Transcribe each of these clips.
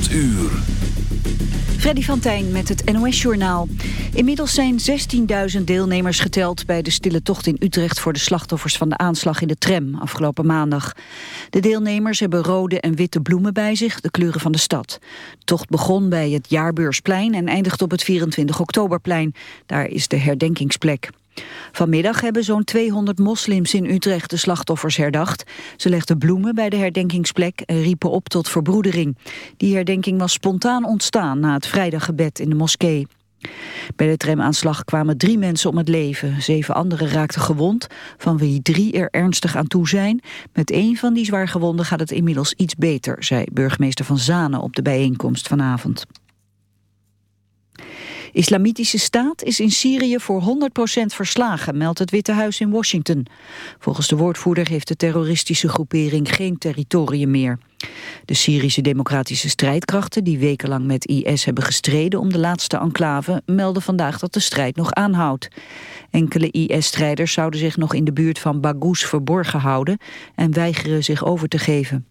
8 uur. Freddy van Tijn met het NOS-journaal. Inmiddels zijn 16.000 deelnemers geteld bij de stille tocht in Utrecht... voor de slachtoffers van de aanslag in de tram afgelopen maandag. De deelnemers hebben rode en witte bloemen bij zich, de kleuren van de stad. De tocht begon bij het Jaarbeursplein en eindigt op het 24 Oktoberplein. Daar is de herdenkingsplek. Vanmiddag hebben zo'n 200 moslims in Utrecht de slachtoffers herdacht. Ze legden bloemen bij de herdenkingsplek en riepen op tot verbroedering. Die herdenking was spontaan ontstaan na het vrijdaggebed in de moskee. Bij de tramaanslag kwamen drie mensen om het leven. Zeven anderen raakten gewond, van wie drie er ernstig aan toe zijn. Met één van die zwaargewonden gaat het inmiddels iets beter, zei burgemeester Van Zanen op de bijeenkomst vanavond. Islamitische staat is in Syrië voor 100% verslagen, meldt het Witte Huis in Washington. Volgens de woordvoerder heeft de terroristische groepering geen territorium meer. De Syrische democratische strijdkrachten die wekenlang met IS hebben gestreden om de laatste enclave melden vandaag dat de strijd nog aanhoudt. Enkele IS-strijders zouden zich nog in de buurt van Baghouz verborgen houden en weigeren zich over te geven.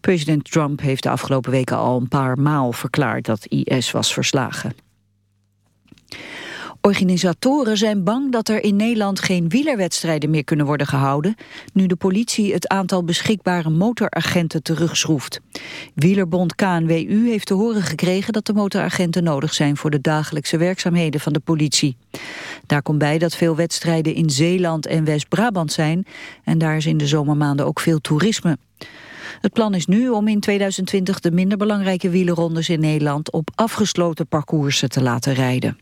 President Trump heeft de afgelopen weken al een paar maal verklaard dat IS was verslagen. Organisatoren zijn bang dat er in Nederland geen wielerwedstrijden meer kunnen worden gehouden, nu de politie het aantal beschikbare motoragenten terugschroeft. Wielerbond KNWU heeft te horen gekregen dat de motoragenten nodig zijn voor de dagelijkse werkzaamheden van de politie. Daar komt bij dat veel wedstrijden in Zeeland en West-Brabant zijn en daar is in de zomermaanden ook veel toerisme. Het plan is nu om in 2020 de minder belangrijke wielerrondes in Nederland op afgesloten parcoursen te laten rijden.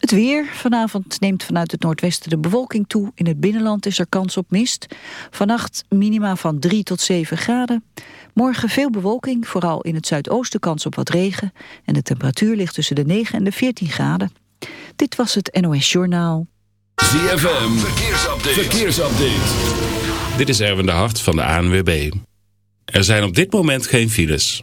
Het weer. Vanavond neemt vanuit het noordwesten de bewolking toe. In het binnenland is er kans op mist. Vannacht minima van 3 tot 7 graden. Morgen veel bewolking, vooral in het zuidoosten kans op wat regen. En de temperatuur ligt tussen de 9 en de 14 graden. Dit was het NOS Journaal. ZFM. Verkeersupdate. Verkeersupdate. Dit is Erwin de Hart van de ANWB. Er zijn op dit moment geen files.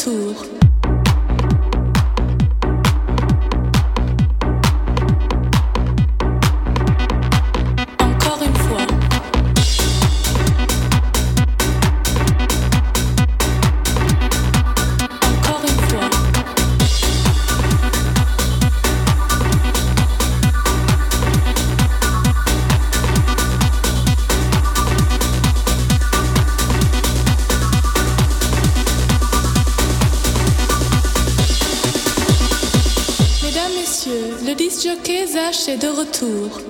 tour. De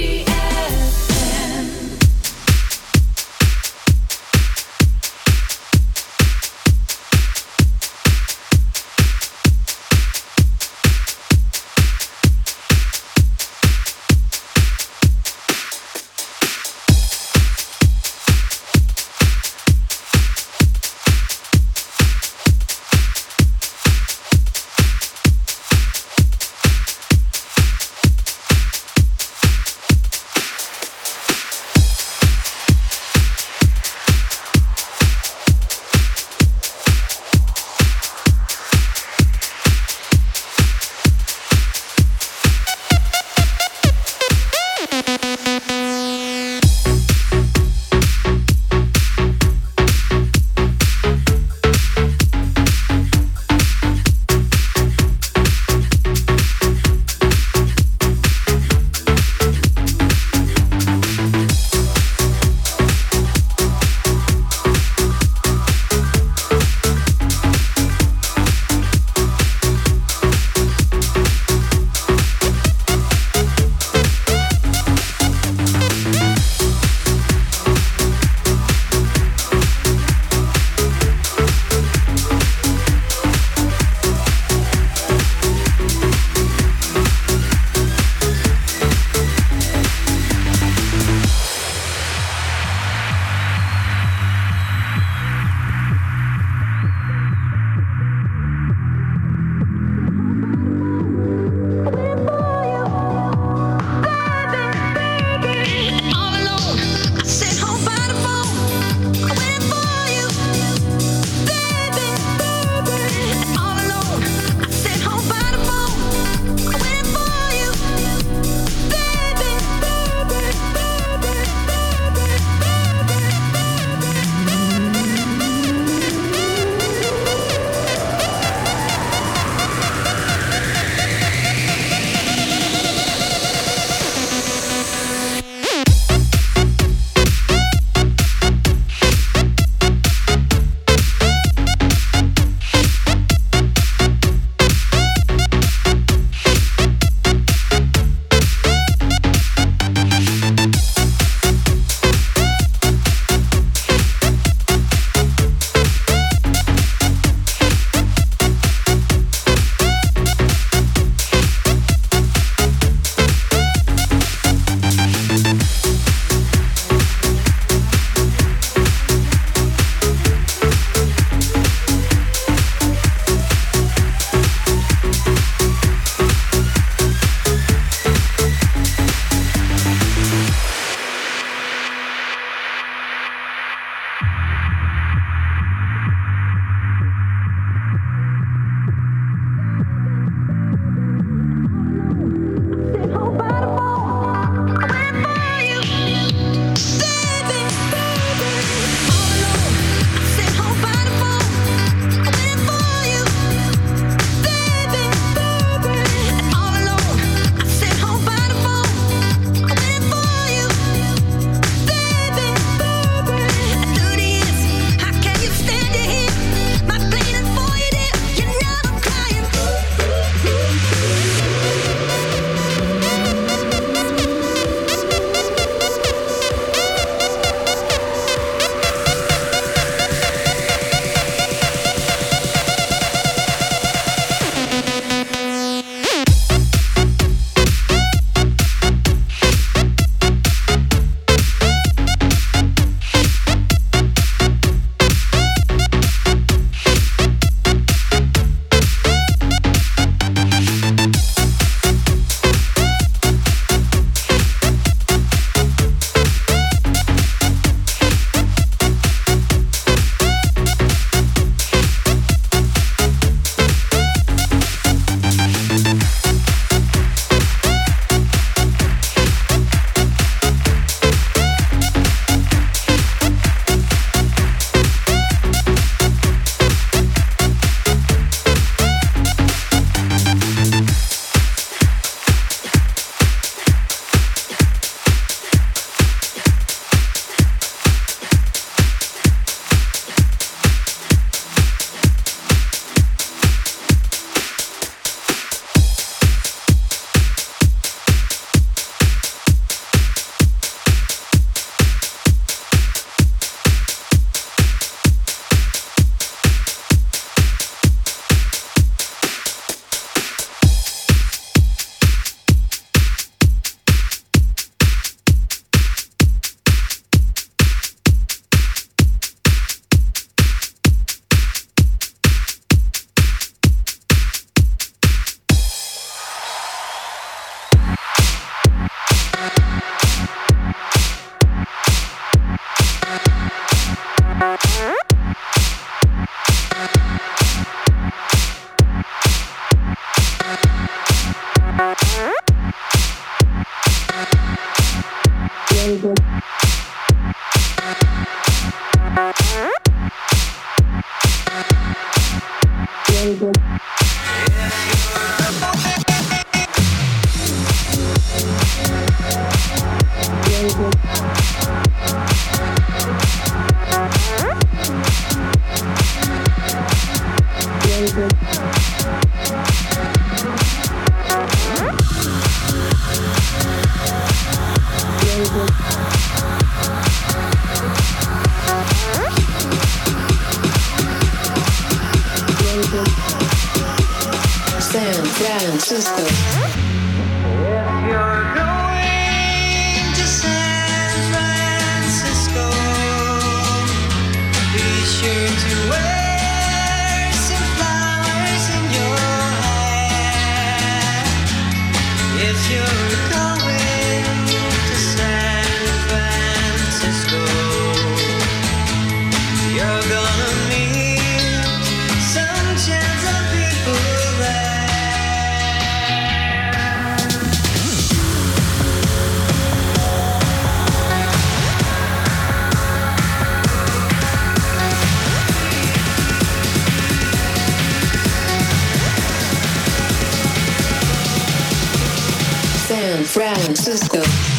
Francisco. Francisco.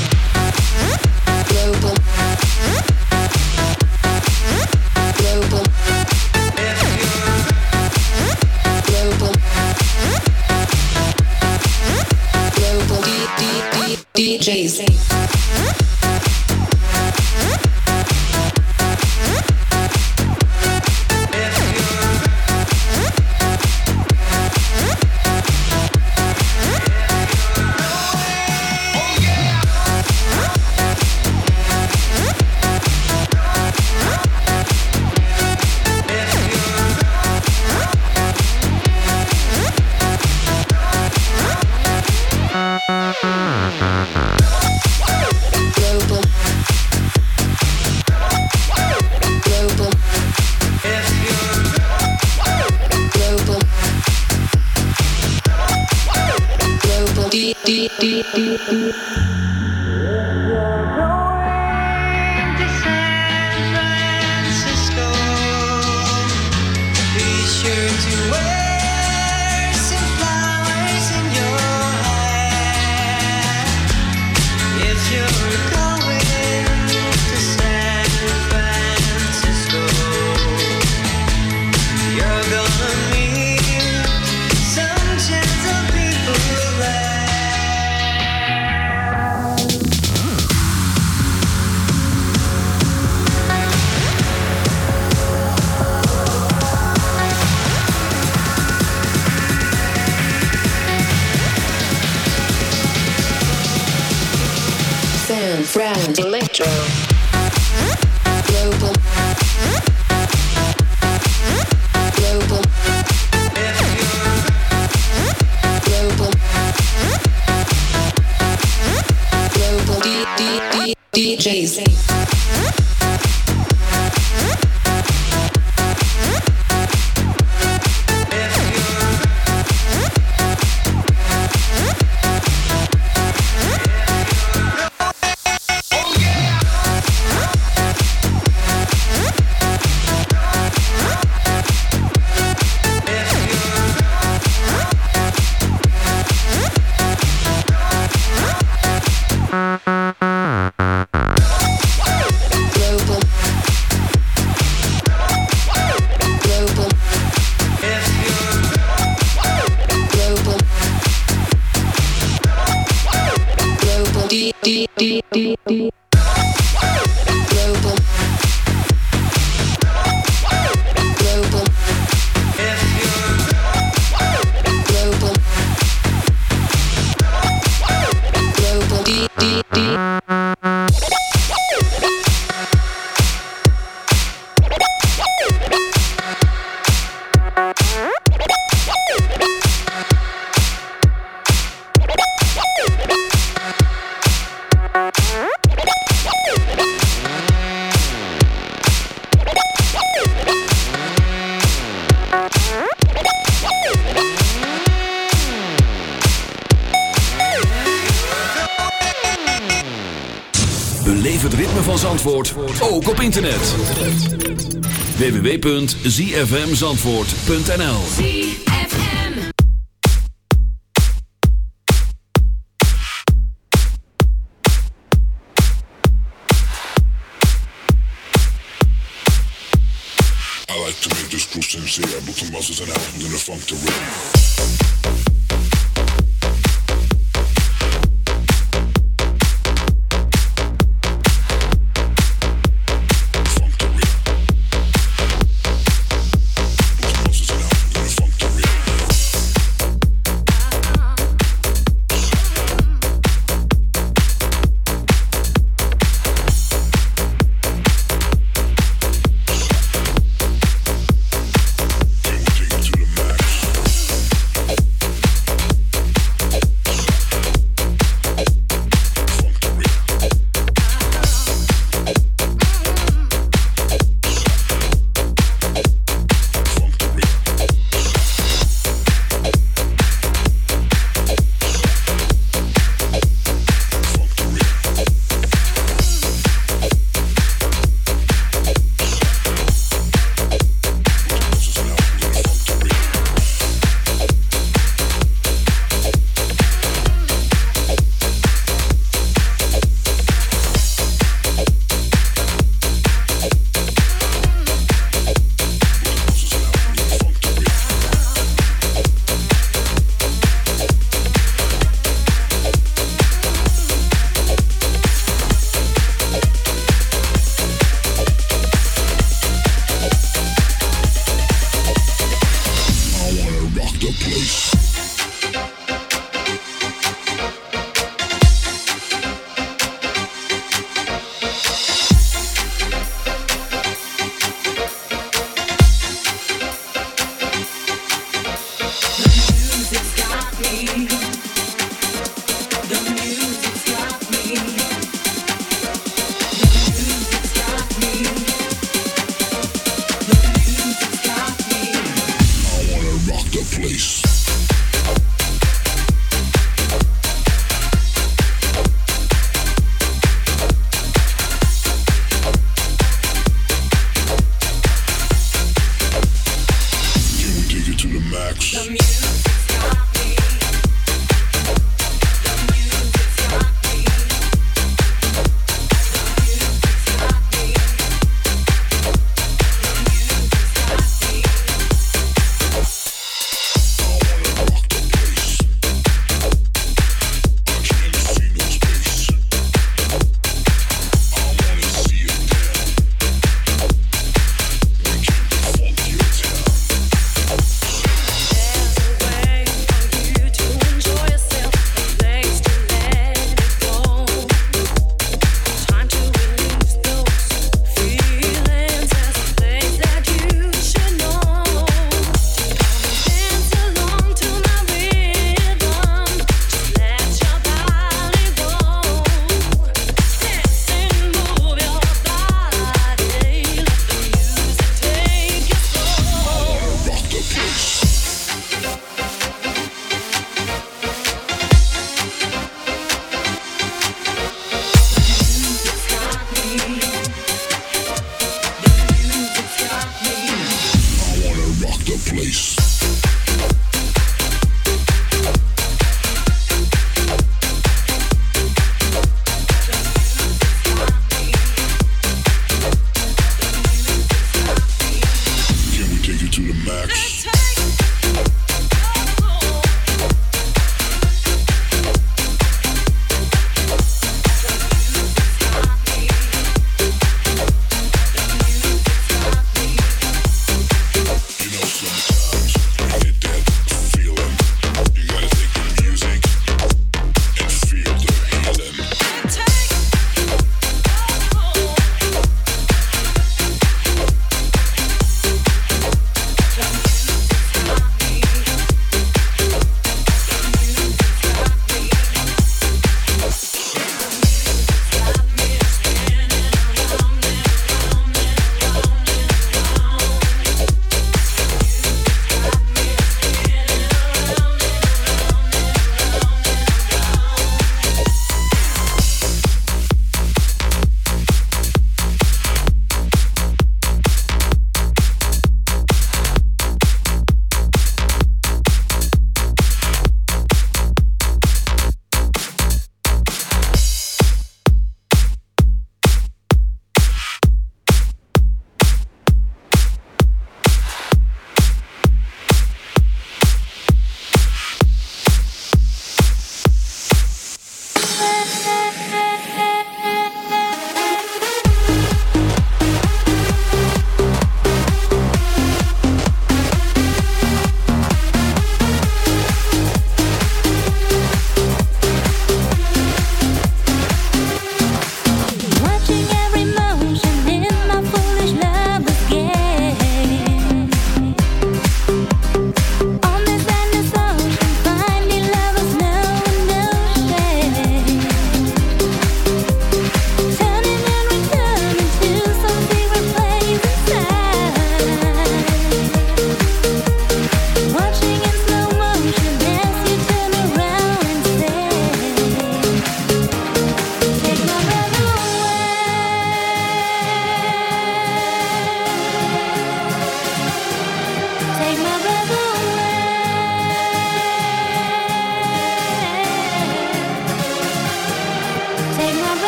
ti ti ti ti friend. I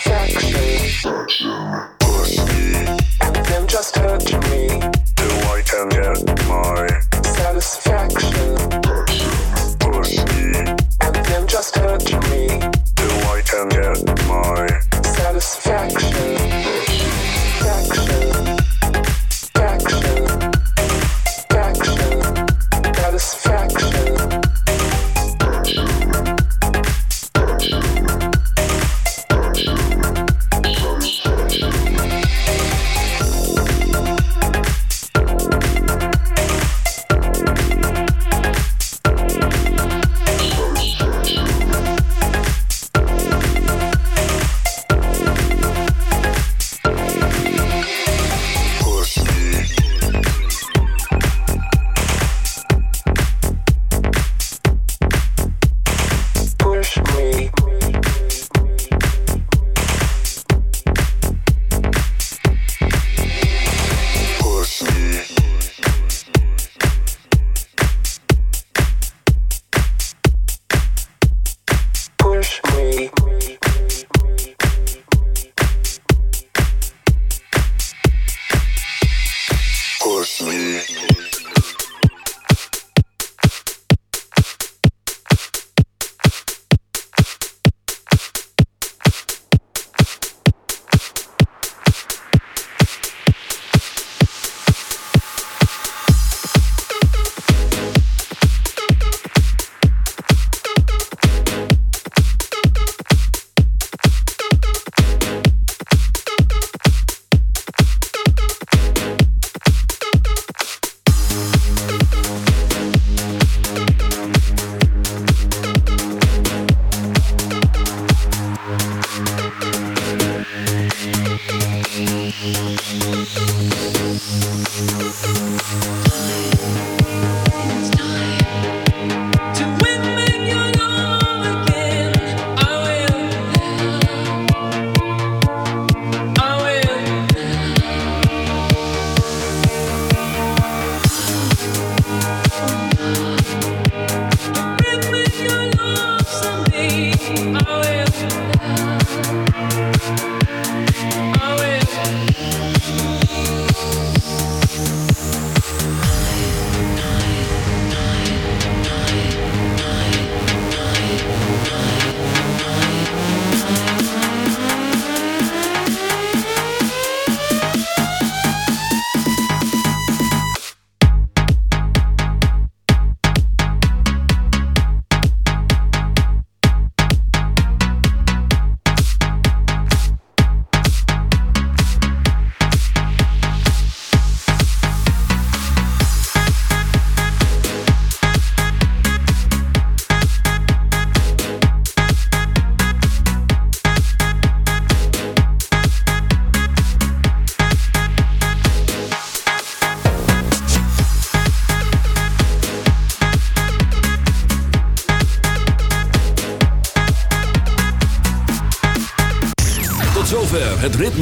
satisfaction. Pussy. Them just hurt you.